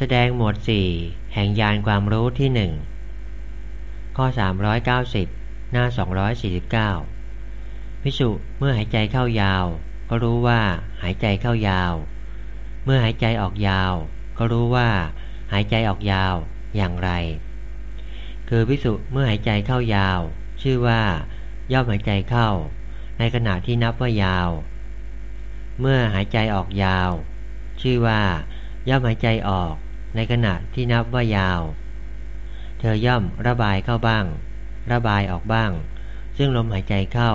แสดงหมวดสี่แห่งยานความรู้ที่หนึ่งข้อ 390 หน้า 249พิสุเมื่อหายใจเข้ายาว ก็รู้ว่าหายใจเข้ายาว เมื่อหายใจออกยาว ก็รู้ว่าหายใจออกยาวอย่างไร คือพิสุเมื่อหายใจเข้ายาว ชื่อว่าย่อมหายใจเข้า ในขณะที่นับว่ายาว เมื่อหายใจออกยาว ชื่อว่าย่อมหายใจออก ในขณะที่นับว่ายาว เธอย่อมระบายเข้าบ้าง ระบายออกบ้าง ซึ่งลมหายใจเข้า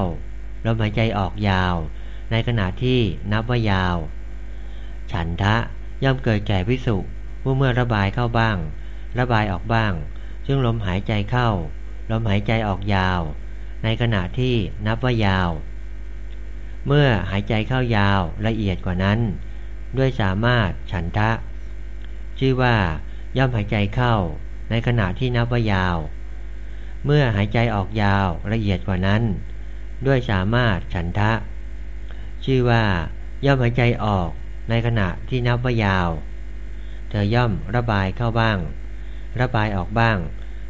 ลมหายใจออกยาว ในขณะที่นับว่ายาว ฉันทะย่อมเกิดแก่วิสุเมื่อระบายเข้าบ้าง ระบายออกบ้าง ซึ่งลมหายใจเข้า ลมหายใจออกยาว ในขณะที่นับว่ายาว เมื่อหายใจเข้ายาวละเอียดกว่านั้น ด้วยสามารถฉันทะ ชื่อว่าย่อมหายใจเข้า ในขณะที่นับว่ายาว เมื่อหายใจออกยาวละเอียดกว่านั้น ด้วยสามารถฉันทะ ชื่อว่าย่อมหายใจออกในขณะที่นับว่ายาว เธอย่อมระบายเข้าบ้าง ระบายออกบ้าง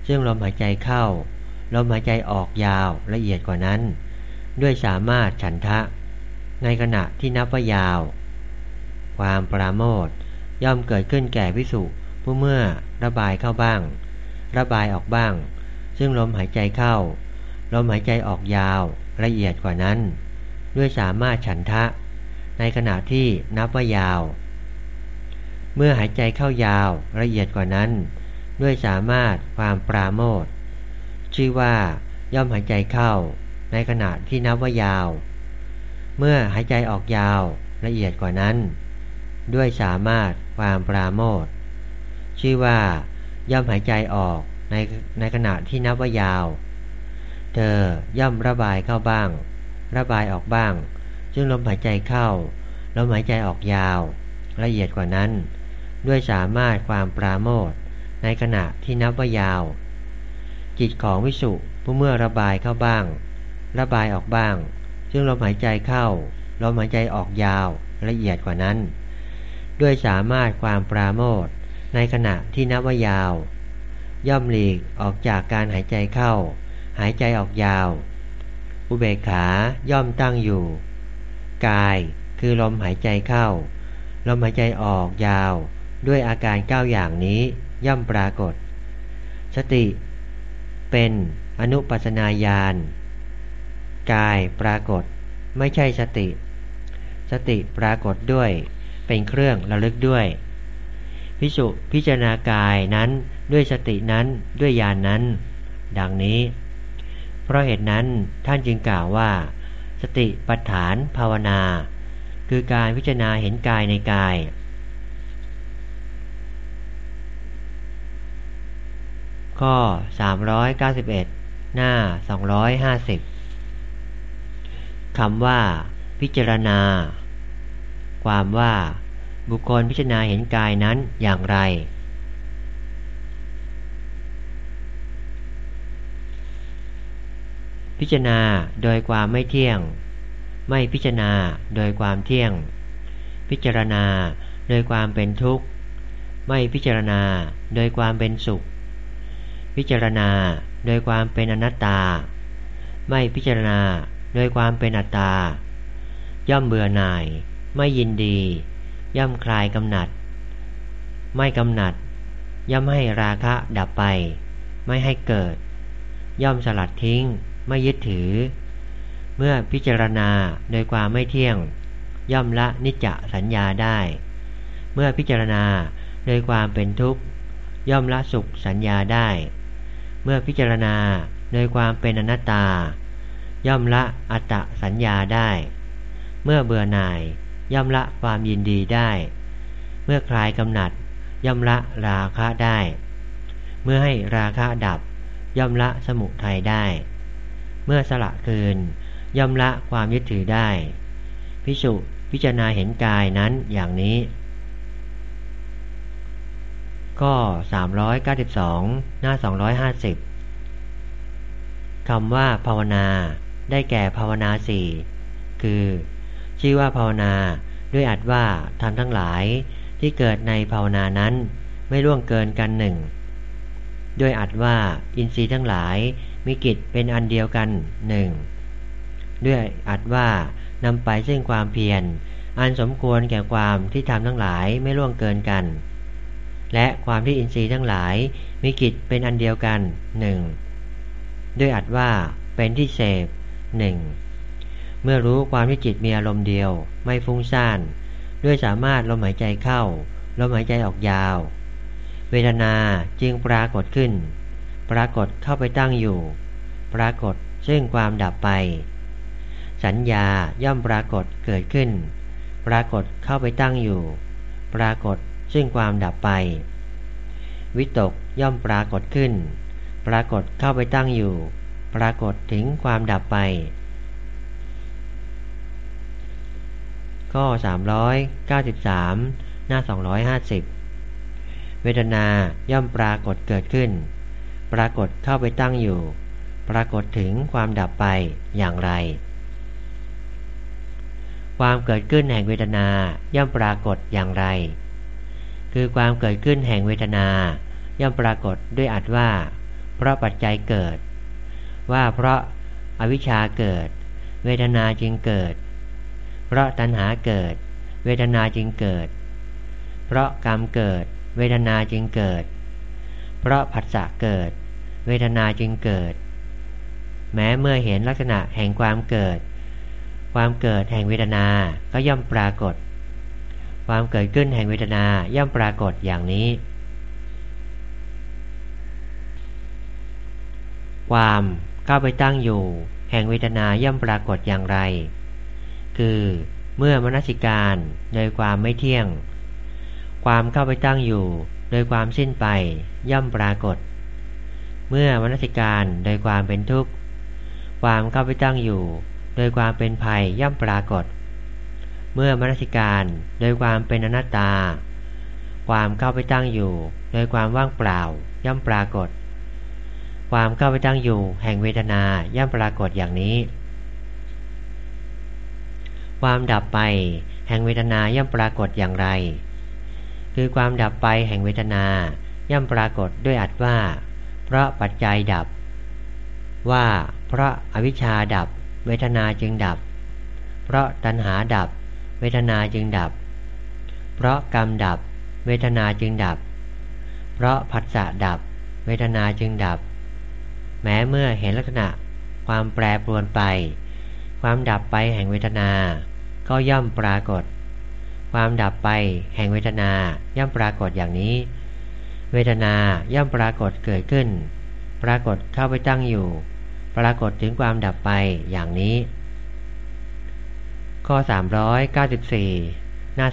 ซึ่งลมหายใจเข้า ลมหายใจออกยาวละเอียดกว่านั้น ด้วยสามารถฉันทะ ในขณะที่นับว่ายาว ความปราโมท ย่อมเกิดขึ้นแก่พิสุผู้เมื่อระบายเข้าบ้าง ระบายออกบ้าง ซึ่งลมหายใจเข้า ลมหายใจออกยาวละเอียดกว่านั้น ด้วยสามารถฉันทะ ในขณะที่นับว่ายาว เมื่อหายใจเข้ายาวละเอียดกว่านั้น ด้วยสามารถความปราโมทชื่อว่าย่อมหายใจเข้า ในขณะที่นับว่ายาว เมื่อหายใจออกยาวละเอียดกว่านั้น ด้วยสามารถ ความปราโมทชื่อว่าย่อมหายใจออกในในขณะที่นับว่ายาว เธอย่อมระบายเข้าบ้าง ระบายออกบ้างจึงลมหายใจเข้าลมหายใจออกยาว ละเอียดกว่านั้น ด้วยสามารถความปราโมทในขณะที่นับว่ายาว จิตของวิสุผู้เมื่อระบายเข้าบ้าง ระบายออกบ้าง ซึ่งลมหายใจเข้าลมหายใจออกยาวละเอียดกว่านั้น ด้วยสามารถความปราโมทในขณะที่นับว่ายาว ย่อมหลีกออกจากการหายใจเข้า หายใจออกยาว อุเบกขาย่อมตั้งอยู่ กายคือลมหายใจเข้า ลมหายใจออกยาว ด้วยอาการเก้าอย่างนี้ย่อมปรากฏ สติ เป็นอนุปัสนาญาณกายปรากฏไม่ใช่สติ สติปรากฏด้วย เป็นเครื่องระลึกด้วยพิสุพิจารณากายนั้นด้วยสตินั้นด้วยญาณนนั้น ดังนี้ เพราะเหตุนั้นท่านจึงกล่าวว่า สติปัฏฐานภาวนา คือการพิจารณาเห็นกายในกาย ข้อ 391 หน้า 250คำว่า พิจารณา ความว่าบุคคลพิจารณาเห็นกายนั้นอย่างไร พิจารณาโดยความไม่เที่ยง ไม่พิจารณาโดยความเที่ยง พิจารณาโดยความเป็นทุกข์ ไม่พิจารณาโดยความเป็นสุข พิจารณาโดยความเป็นอนัตตา ไม่พิจารณาโดยความเป็นอัตตา ย่อมเบื่อหน่าย ไม่ยินดี ย่อมคลายกำหนัด ไม่กำหนัด ย่อมให้ราคะดับไป ไม่ให้เกิด ย่อมสลัดทิ้ง ไม่ยึดถือ เมื่อพิจารณาโดยความไม่เที่ยง ย่อมละนิจจสัญญาได้ เมื่อพิจารณาโดยความเป็นทุกข์ ย่อมละสุขสัญญาได้ เมื่อพิจารณาโดยความเป็นอนัตตา ย่อมละอัตตสัญญาได้ เมื่อเบื่อหน่าย ย่อมละความยินดีได้ เมื่อคลายกำหนัด ย่อมละราคะได้ เมื่อให้ราคะดับ ย่อมละสมุทัยได้ เมื่อสละคืน ย่อมละความยึดถือได้ พิสุพิจารณาเห็นกายนั้นอย่างนี้ ก็392 หน้า 250คำว่าภาวนาได้แก่ภาวนาสี่คือ ชื่อว่าภาวนา ด้วยอัดว่าทำทั้งหลายที่เกิดในภาวนานั้นไม่ล่วงเกินกันหนึ่งด้วยอัดว่าอินทรีย์ทั้งหลายมีกิจเป็นอันเดียวกันหนึ่งด้วยอัดว่านำไปซึ่งความเพียรอันสมควรแก่ความที่ทำทั้งหลายไม่ล่วงเกินกัน และความที่อินทรีย์ทั้งหลายมีกิจเป็นอันเดียวกันหนึ่งด้วยอัดว่าเป็นที่เสพหนึ่ง เมื่อรู้ความที่จิตมีอารมณ์เดียว ไม่ฟุ้งซ่าน ด้วยสามารถลมหายใจเข้า ลมหายใจออกยาว เวทนาจึงปรากฏขึ้น ปรากฏเข้าไปตั้งอยู่ ปรากฏซึ่งความดับไป สัญญาย่อมปรากฏเกิดขึ้น ปรากฏเข้าไปตั้งอยู่ ปรากฏซึ่งความดับไป วิตกย่อมปรากฏขึ้น ปรากฏเข้าไปตั้งอยู่ ปรากฏถึงความดับไป ข้อ393หน้า250เวทนาย่อมปรากฏเกิดขึ้น ปรากฏเข้าไปตั้งอยู่ ปรากฏถึงความดับไปอย่างไร ความเกิดขึ้นแห่งเวทนาย่อมปรากฏอย่างไร คือความเกิดขึ้นแห่งเวทนา ย่อมปรากฏด้วยอัดว่า เพราะปัจจัยเกิด ว่าเพราะอวิชชาเกิด เวทนาจึงเกิด เพราะตัณหาเกิด เวทนาจึงเกิด เพราะกรรมเกิด เวทนาจึงเกิด เพราะผัสสะเกิด เวทนาจึงเกิด แม้เมื่อเห็นลักษณะแห่งความเกิด ความเกิดแห่งเวทนา ก็ย่อมปรากฏ ความเกิดขึ้นแห่งเวทนาย่อมปรากฏอย่างนี้ ความก้าไปตั้งอยู่ แห่งเวทนาย่อมปรากฏอย่างไร คือเมื่อมนสิการโดยความไม่เที่ยง ความเข้าไปตั้งอยู่โดยความสิ้นไปย่อมปรากฏ เมื่อมนสิการโดยความเป็นทุกข์ ความเข้าไปตั้งอยู่ โดยความเป็นภัยย่อมปรากฏ เมื่อมนสิการโดยความเป็นอนัตตา ความเข้าไปตั้งอยู่ โดยความว่างเปล่าย่อมปรากฏ ความเข้าไปตั้งอยู่แห่งเวทนาย่อมปรากฏอย่างนี้ ความดับไป แห่งเวทนาย่อมปรากฏอย่างไร คือความดับไปแห่งเวทนาย่อมปรากฏด้วยอัดว่า เพราะปัจจัยดับ ว่าเพราะอวิชชาดับ เวทนาจึงดับ เพราะตัณหาดับ เวทนาจึงดับ เพราะกรรมดับ เวทนาจึงดับ เพราะผัสสะดับ เวทนาจึงดับ แม้เมื่อเห็นลักษณะความแปรปรวนไป ความดับไปแห่งเวทนา ก็ย่อมปรากฏ ความดับไปแห่งเวทนาย่อมปรากฏอย่างนี้ เวทนาย่อมปรากฏเกิดขึ้น ปรากฏเข้าไปตั้งอยู่ ปรากฏถึงความดับไปอย่างนี้ ข้อ 394 หน้า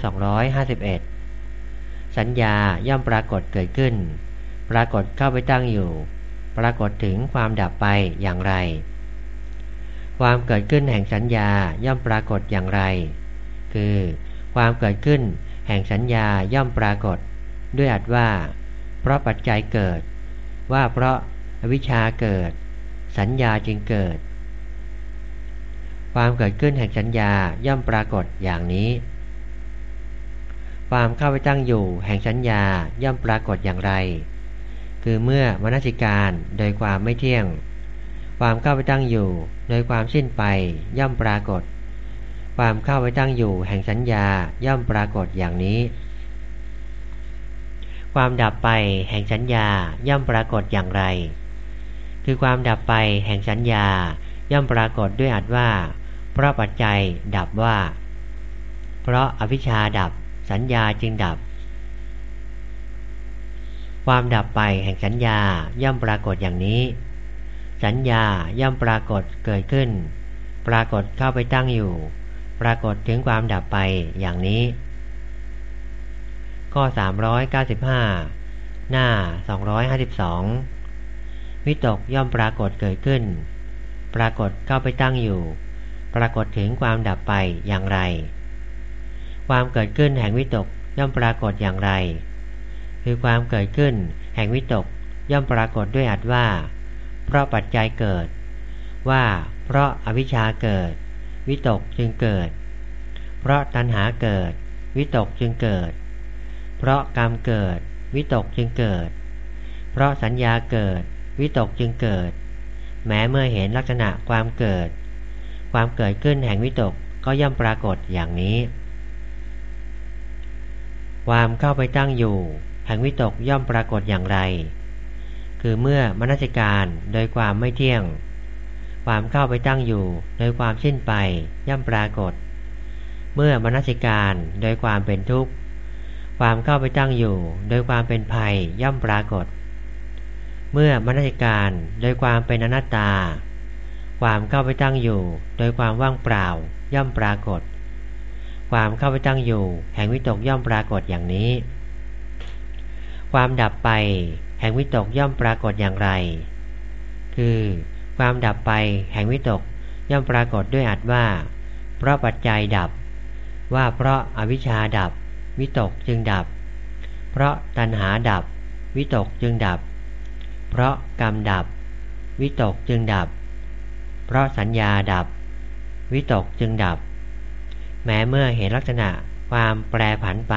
251 สัญญาย่อมปรากฏเกิดขึ้น ปรากฏเข้าไปตั้งอยู่ ปรากฏถึงความดับไปอย่างไร ความเกิดขึ้นแห่งสัญญาย่อมปรากฏอย่างไร คือ ความเกิดขึ้นแห่งสัญญาย่อมปรากฏ ด้วยอัดว่า เพราะปัจจัยเกิด ว่าเพราะอวิชชาเกิด สัญญาจึงเกิด ความเกิดขึ้นแห่งสัญญาย่อมปรากฏอย่างนี้ ความเข้าไปตั้งอยู่แห่งสัญญาย่อมปรากฏอย่างไร คือเมื่อมนสิการโดยความไม่เที่ยง ความเข้าไปตั้งอยู่โดยความสิ้นไปย่อมปรากฏ ความเข้าไปตั้งอยู่แห่งสัญญาย่อมปรากฏอย่างนี้ ความดับไปแห่งสัญญาย่อมปรากฏอย่างไร คือความดับไปแห่งสัญญาย่อมปรากฏด้วยอัดว่า เพราะปัจจัยดับว่า เพราะอภิชาดับสัญญาจึงดับ ความดับไปแห่งสัญญาย่อมปรากฏอย่างนี้ สัญญาย่อมปรากฏเกิดขึ้น ปรากฏเข้าไปตั้งอยู่ ปรากฏถึงความดับไปอย่างนี้ ข้อ 395 หน้า 252 วิตกย่อมปรากฏเกิดขึ้น ปรากฏเข้าไปตั้งอยู่ ปรากฏถึงความดับไปอย่างไร ความเกิดขึ้นแห่งวิตกย่อมปรากฏอย่างไร คือความเกิดขึ้นแห่งวิตกย่อมปรากฏด้วยอัดว่า เพราะปัจจัยเกิด ว่าเพราะอวิชชาเกิด วิตกจึงเกิด เพราะตัณหาเกิด วิตกจึงเกิด เพราะกรรมเกิด วิตกจึงเกิด เพราะสัญญาเกิด วิตกจึงเกิด แม้เมื่อเห็นลักษณะความเกิด ความเกิดขึ้นแห่งวิตกก็ย่อมปรากฏอย่างนี้ ความเข้าไปตั้งอยู่แห่งวิตกย่อมปรากฏอย่างไร คือเมื่อมนสิการโดยความไม่เที่ยง ความเข้าไปตั้งอยู่ โดยความสิ้นไปย่อมปรากฏ เมื่อมนสิการโดยความเป็นทุกข์ ความเข้าไปตั้งอยู่ โดยความเป็นภัยย่อมปรากฏ เมื่อมนสิการโดยความเป็นอนัตตา ความเข้าไปตั้งอยู่ โดยความว่างเปล่า ย่อมปรากฏ ความเข้าไปตั้งอยู่ แห่งวิตกย่อมปรากฏอย่างนี้ ความดับไป แห่งวิตกย่อมปรากฏอย่างไร คือ ความดับไปแห่งวิตกย่อมปรากฏด้วยอัดว่า เพราะปัจจัยดับ ว่าเพราะอวิชชาดับ วิตกจึงดับ เพราะตัณหาดับ วิตกจึงดับ เพราะกรรมดับ วิตกจึงดับ เพราะสัญญาดับ วิตกจึงดับ แม้เมื่อเห็นลักษณะความแปรผันไป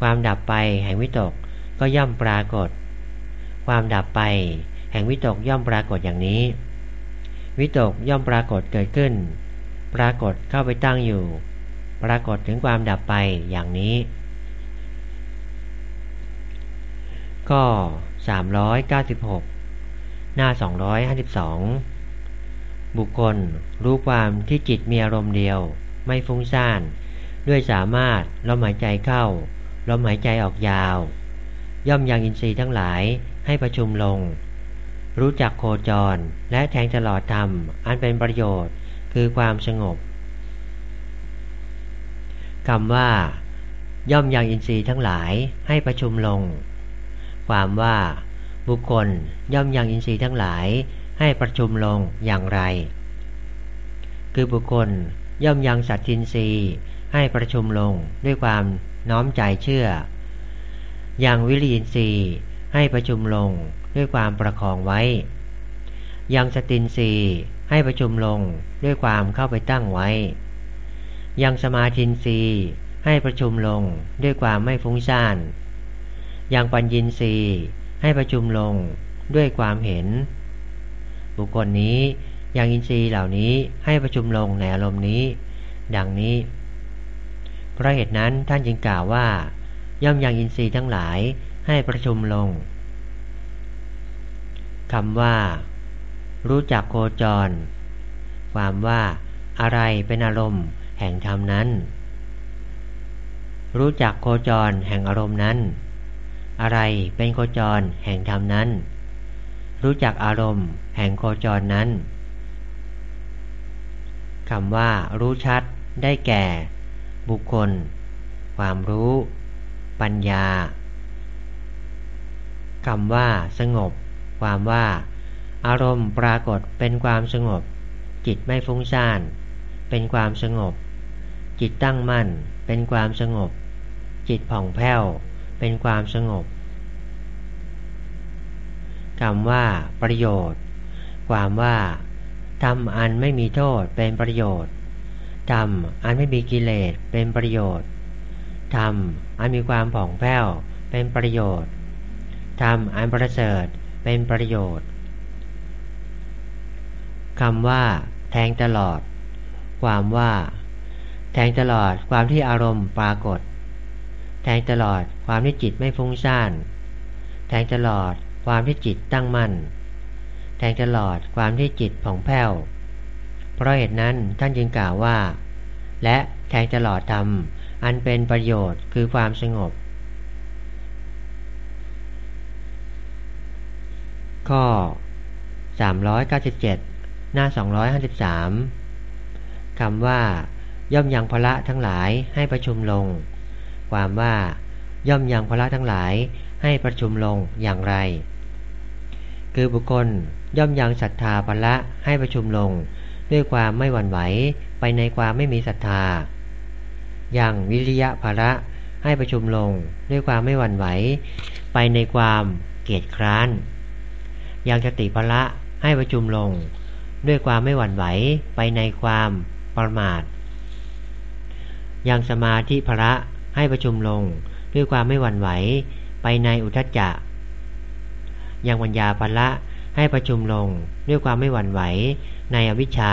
ความดับไปแห่งวิตกก็ย่อมปรากฏ ความดับไป แห่งวิตกย่อมปรากฏอย่างนี้ วิตกย่อมปรากฏเกิดขึ้น ปรากฏเข้าไปตั้งอยู่ ปรากฏถึงความดับไปอย่างนี้ ก็ 396 หน้า 252 บุคคลรู้ความที่จิตมีอารมณ์เดียว ไม่ฟุ้งซ่าน ด้วยสามารถลมหายใจเข้าลมหายใจออกยาว ย่อมยังอินทรีย์ทั้งหลาย ให้ประชุมลง รู้จักโคจรและแทงตลอดธรรม อันเป็นประโยชน์คือความสงบคำว่า ย่อมยังอินทรีย์ทั้งหลายให้ประชุมลง ความว่า บุคคลย่อมยังอินทรีย์ทั้งหลายให้ประชุมลงอย่างไร คือบุคคลย่อมยังสัตทินทรีให้ประชุมลงด้วยความน้อมใจเชื่อ อยังวิริยินทรี ให้ประชุมลงด้วยความประคองไว้ ยังสตินรีให้ประชุมลงด้วยความเข้าไปตั้งไว้ ยังสมาธินรีให้ประชุมลงด้วยความไม่ฟุ้งซ่านยังปัญญินรีให้ประชุมลงด้วยความเห็น บุคคลนี้ยังอินทรีย์เหล่านี้ให้ประชุมลงในอารมณ์นี้ ดังนี้ เพราะเหตุนั้นท่านจึงกล่าวว่า ย่อมยังอินทรีย์ทั้งหลาย ให้ประชุมลงคำว่า รู้จักโคจร ความว่าอะไรเป็นอารมณ์แห่งธรรมนั้น รู้จักโคจรแห่งอารมณ์นั้น อะไรเป็นโคจรแห่งธรรมนั้น รู้จักอารมณ์แห่งโคจรนั้นคำว่า รู้ชัด ได้แก่ บุคคล ความรู้ ปัญญา คำว่า สงบ ความว่า อารมณ์ปรากฏเป็นความสงบ จิตไม่ฟุ้งซ่าน เป็นความสงบ จิตตั้งมั่น เป็นความสงบ จิตผ่องแผ้ว เป็นความสงบคำว่า ประโยชน์ ความว่าทำอันไม่มีโทษเป็นประโยชน์ทำอันไม่มีกิเลสเป็นประโยชน์ทำอันมีความผ่องแผ้วเป็นประโยชน์ ทำอันประเสริฐเป็นประโยชน์คำว่า แทงตลอด ความว่า แทงตลอดความที่อารมณ์ปรากฏ แทงตลอดความที่จิตไม่ฟุ้งซ่าน แทงตลอดความที่จิตตั้งมั่น แทงตลอดความที่จิตผ่องแผ้ว เพราะเหตุนั้นท่านจึงกล่าวว่า และแทงตลอดธรรมอันเป็นประโยชน์คือความสงบ ข้อ 397 หน้า 253คำว่า ย่อมยังพละทั้งหลายให้ประชุมลง ความว่า ย่อมยังพละทั้งหลายให้ประชุมลงอย่างไร คือบุคคลย่อมยังศรัทธาพละให้ประชุมลง ด้วยความไม่หวั่นไหวไปในความไม่มีศรัทธา อย่างวิริยะภละให้ประชุมลง ด้วยความไม่หวั่นไหว ไปในความเกียจคร้าน ย่างสติภละให้ประชุมลง ด้วยความไม่หวั่นไหวไปในความประมาทอย่างสมาธิภละให้ประชุมลง ด้วยความไม่หวั่นไหวไปในอุทจจะ ยังปัญญาภละให้ประชุมลง ด้วยความไม่หวั่นไหวในอวิชชา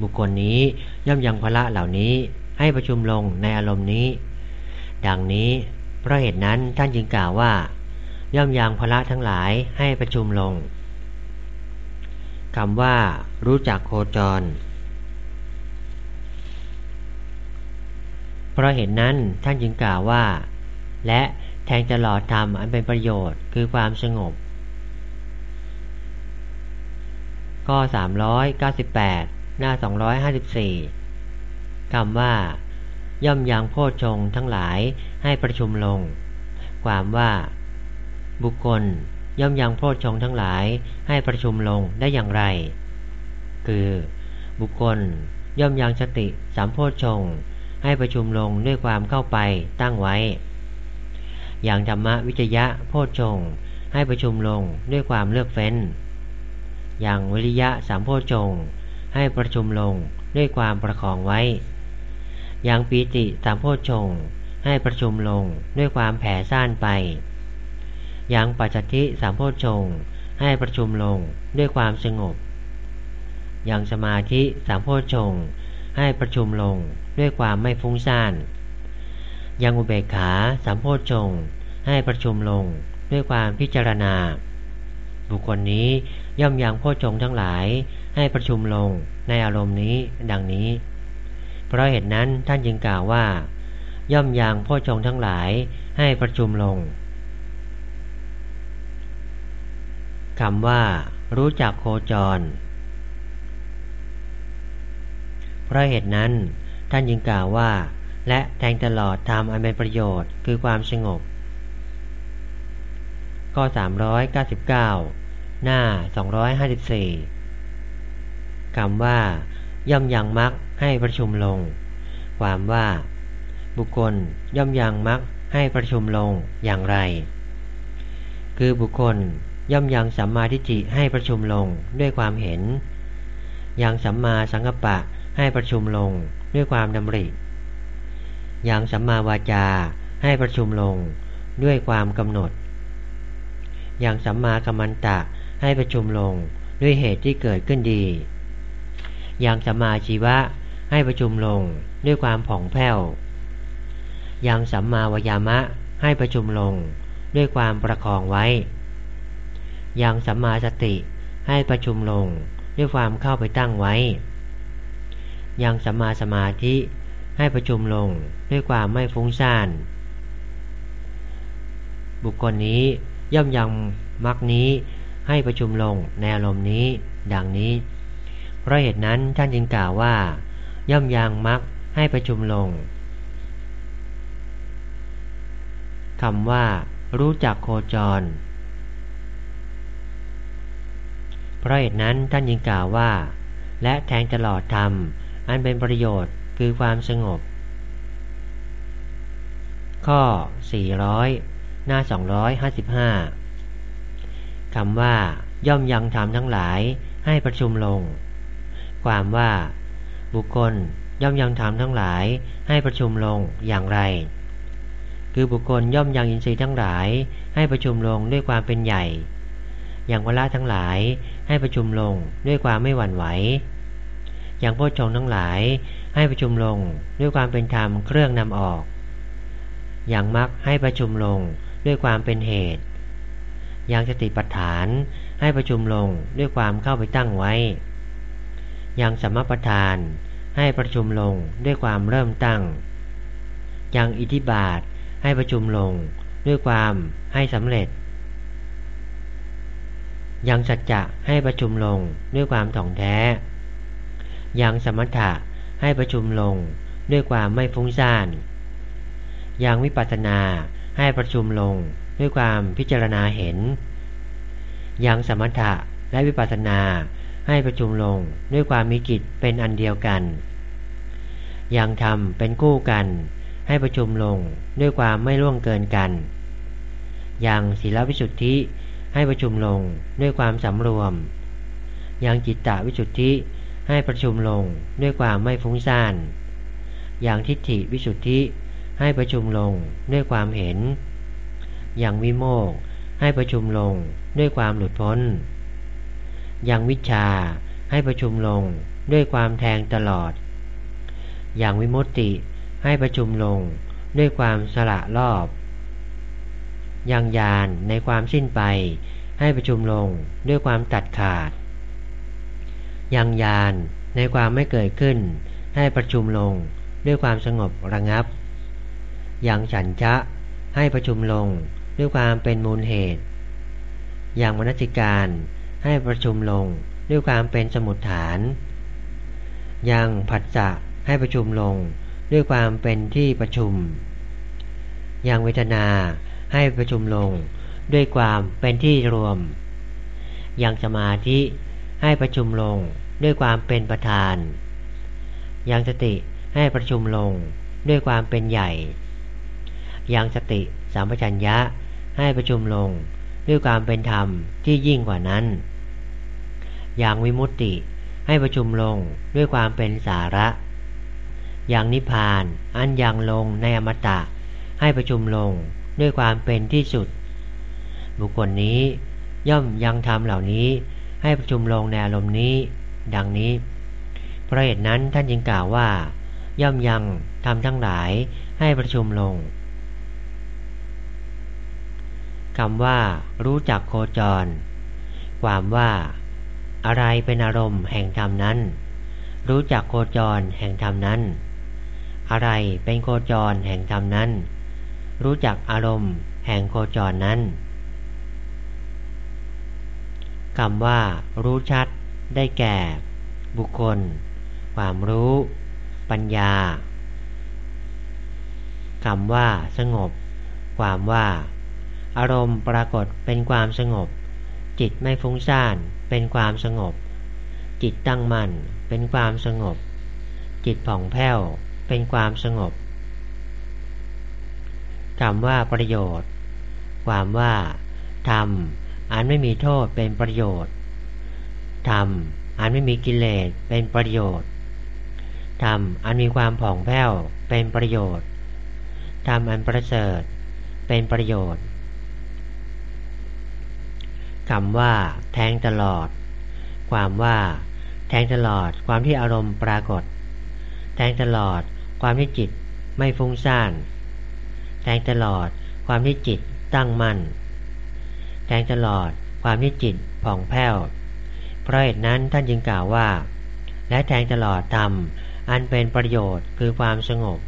บุคคลนี้ย่อมยังภละเหล่านี้ให้ประชุมลงในอารมณ์นี้ ดังนี้เพราะเหตุนั้นท่านจึงกล่าวว่า ย่อมยังภละทั้งหลายให้ประชุมลงคำว่า รู้จักโคจร เพราะเหตุนั้นท่านจึงกล่าวว่า และแทงตลอดธรรมอันเป็นประโยชน์คือความสงบ ข้อ 398 หน้า 254คำว่า ย่อมยังโพชงทั้งหลายให้ประชุมลง ความว่า บุคคล ย่อมยังโพชฌงทั้งหลายให้ประชุมลงได้อย่างไร คือ บุคคล ย่อมยังสติสามโพชฌงให้ประชุมลงด้วยความเข้าไปตั้งไว้ อย่างธรรมวิจยะโพชฌงให้ประชุมลงด้วยความเลือกเฟ้น อย่างวิริยะสามโพชฌงให้ประชุมลงด้วยความประคองไว้ อย่างปีติสามโพชฌงให้ประชุมลงด้วยความแผ่ซ่านไป ยังปัจจทิสามโพชงให้ประชุมลงด้วยความสงบ ยังสมาธิสามโพชงให้ประชุมลงด้วยความไม่ฟุ้งซ่าน ยังอุเบกขาสามโพชงให้ประชุมลงด้วยความพิจารณา บุคคลนี้ย่อมยังโพชงทั้งหลายให้ประชุมลงในอารมณ์นี้ดังนี้ เพราะเหตุนั้นท่านจึงกล่าวว่า ย่อมยังโพชงทั้งหลายให้ประชุมลง คำว่า รู้จักโคจร เพราะเหตุนั้น ท่านยิงกล่าวว่า และแทงตลอดทำอันเป็นประโยชน์คือความสงบ ข้อ 399 หน้า 254คำว่า ย่อมยังมักให้ประชุมลง ความว่า บุคคลย่อมยังมักให้ประชุมลงอย่างไร คือบุคคล ย่อมยังสัมมาทิฏฐิให้ประชุมลงด้วยความเห็น ยังสัมมาสังกัปปะให้ประชุมลงด้วยความดำริ ยังสัมมาวาจาให้ประชุมลงด้วยความกำหนด ยังสัมมากัมมันตะให้ประชุมลงด้วยเหตุที่เกิดขึ้นดี ยังสัมมาชีวะให้ประชุมลงด้วยความผ่องแผ้ว ยังสัมมาวายามะให้ประชุมลงด้วยความประคองไว้ ยังสัมมาสติให้ประชุมลงด้วยความเข้าไปตั้งไว้ ยังสัมมาสมาธิให้ประชุมลงด้วยความไม่ฟุ้งซ่าน บุคคลนี้ย่อมยังมรรคนี้ให้ประชุมลงในอารมณ์นี้ดังนี้ เพราะเหตุนั้นท่านจึงกล่าวว่า ย่อมยังมรรคให้ประชุมลงคำว่า รู้จักโคจร เพราะเหตุนั้นท่านยังกล่าวว่า และแทงตลอดธรรม อันเป็นประโยชน์คือความสงบ ข้อ 400 หน้า 255 คำว่า ย่อมยังธรรมทั้งหลายให้ประชุมลง ความว่า บุคคลย่อมยังธรรมทั้งหลายให้ประชุมลงอย่างไร คือบุคคลย่อมยังอินทรีย์ทั้งหลายให้ประชุมลงด้วยความเป็นใหญ่ อย่างวละทั้งหลายให้ประชุมลงด้วยความไม่หวั่นไหว อย่างโพโชงทั้งหลายให้ประชุมลงด้วยความเป็นธรรมเครื่องนำออก อย่างมักให้ประชุมลงด้วยความเป็นเหตุ อย่างสติปัฏฐานให้ประชุมลงด้วยความเข้าไปตั้งไว้ อย่างสมปทานให้ประชุมลงด้วยความเริ่มตั้ง อย่างอิทธิบาทให้ประชุมลงด้วยความให้สำเร็จ ยังสัจจะให้ประชุมลงด้วยความถ่องแท้ ยังสมถะให้ประชุมลงด้วยความไม่ฟุ้งซ่าน ยังวิปัสสนาให้ประชุมลงด้วยความพิจารณาเห็น ยังสมถะและวิปัสสนาให้ประชุมลงด้วยความมีกิจเป็นอันเดียวกัน ยังทำเป็นคู่กัน ให้ประชุมลงด้วยความไม่ล่วงเกินกัน ยังศีลวิสุทธิ ให้ประชุมลงด้วยความสำรวม ยังจิตตวิสุทธิให้ประชุมลงด้วยความไม่ฟุ้งซ่าน อย่างทิฏฐิวิสุทธิให้ประชุมลงด้วยความเห็น อย่างวิโมกให้ประชุมลงด้วยความหลุดพ้น อย่างวิชาให้ประชุมลงด้วยความแทงตลอด อย่างวิมุตติให้ประชุมลงด้วยความสละรอบ ย่างญาณในความสิ้นไป ให้ประชุมลงด้วยความตัดขาดอย่างญาณในความไม่เกิดขึ้น ให้ประชุมลงด้วยความสงบระงับอย่างฉันทะให้ประชุมลงด้วยความเป็นมูลเหตุ อย่างมนสิการให้ประชุมลงด้วยความเป็นสมุดฐานอย่างผัสสะให้ประชุมลงด้วยความเป็นที่ประชุมอย่างเวทนา ให้ประชุมลงด้วยความเป็นที่รวมอย่างสมาธิให้ประชุมลงด้วยความเป็นประธานอย่างสติให้ประชุมลงด้วยความเป็นใหญ่อย่างสติสัมปชัญญะให้ประชุมลงด้วยความเป็นธรรมที่ยิ่งกว่านั้น อย่างวิมุตติให้ประชุมลงด้วยความเป็นสาระ อย่างนิพพานอันยังลงในอมตะให้ประชุมลง ด้วยความเป็นที่สุด บุคคลนี้ย่อมยังธรรมเหล่านี้ให้ประชุมลงในอารมณ์นี้ ดังนี้ เพราะเหตุนั้นท่านจึงกล่าวว่า ย่อมยังทำทั้งหลายให้ประชุมลงคำว่า รู้จักโคจร ความว่า อะไรเป็นอารมณ์แห่งธรรมนั้น รู้จักโคจรแห่งธรรมนั้น อะไรเป็นโคจรแห่งธรรมนั้น รู้จักอารมณ์แห่งโคจรนั้นคำว่า รู้ชัด ได้แก่ บุคคล ความรู้ ปัญญาคำว่า สงบ ความว่า อารมณ์ปรากฏเป็นความสงบ จิตไม่ฟุ้งซ่านเป็นความสงบ จิตตั้งมั่นเป็นความสงบ จิตผ่องแผ้วเป็นความสงบ คำว่าประโยชน์ ความว่าธรรมอันไม่มีโทษเป็นประโยชน์ธรรมอันไม่มีกิเลสเป็นประโยชน์ธรรมอันมีความผ่องแผ้วเป็นประโยชน์ธรรมอันประเสริฐเป็นประโยชน์คำว่า แทงตลอด ความว่า แทงตลอดความที่อารมณ์ปรากฏ แทงตลอดความที่จิตไม่ฟุ้งซ่าน แทงตลอดความที่จิตตั้งมั่น แทงตลอดความที่จิตผ่องแผ้ว เพราะเหตุนั้นท่านจึงกล่าวว่า และแทงตลอดธรรมอันเป็นประโยชน์คือความสงบ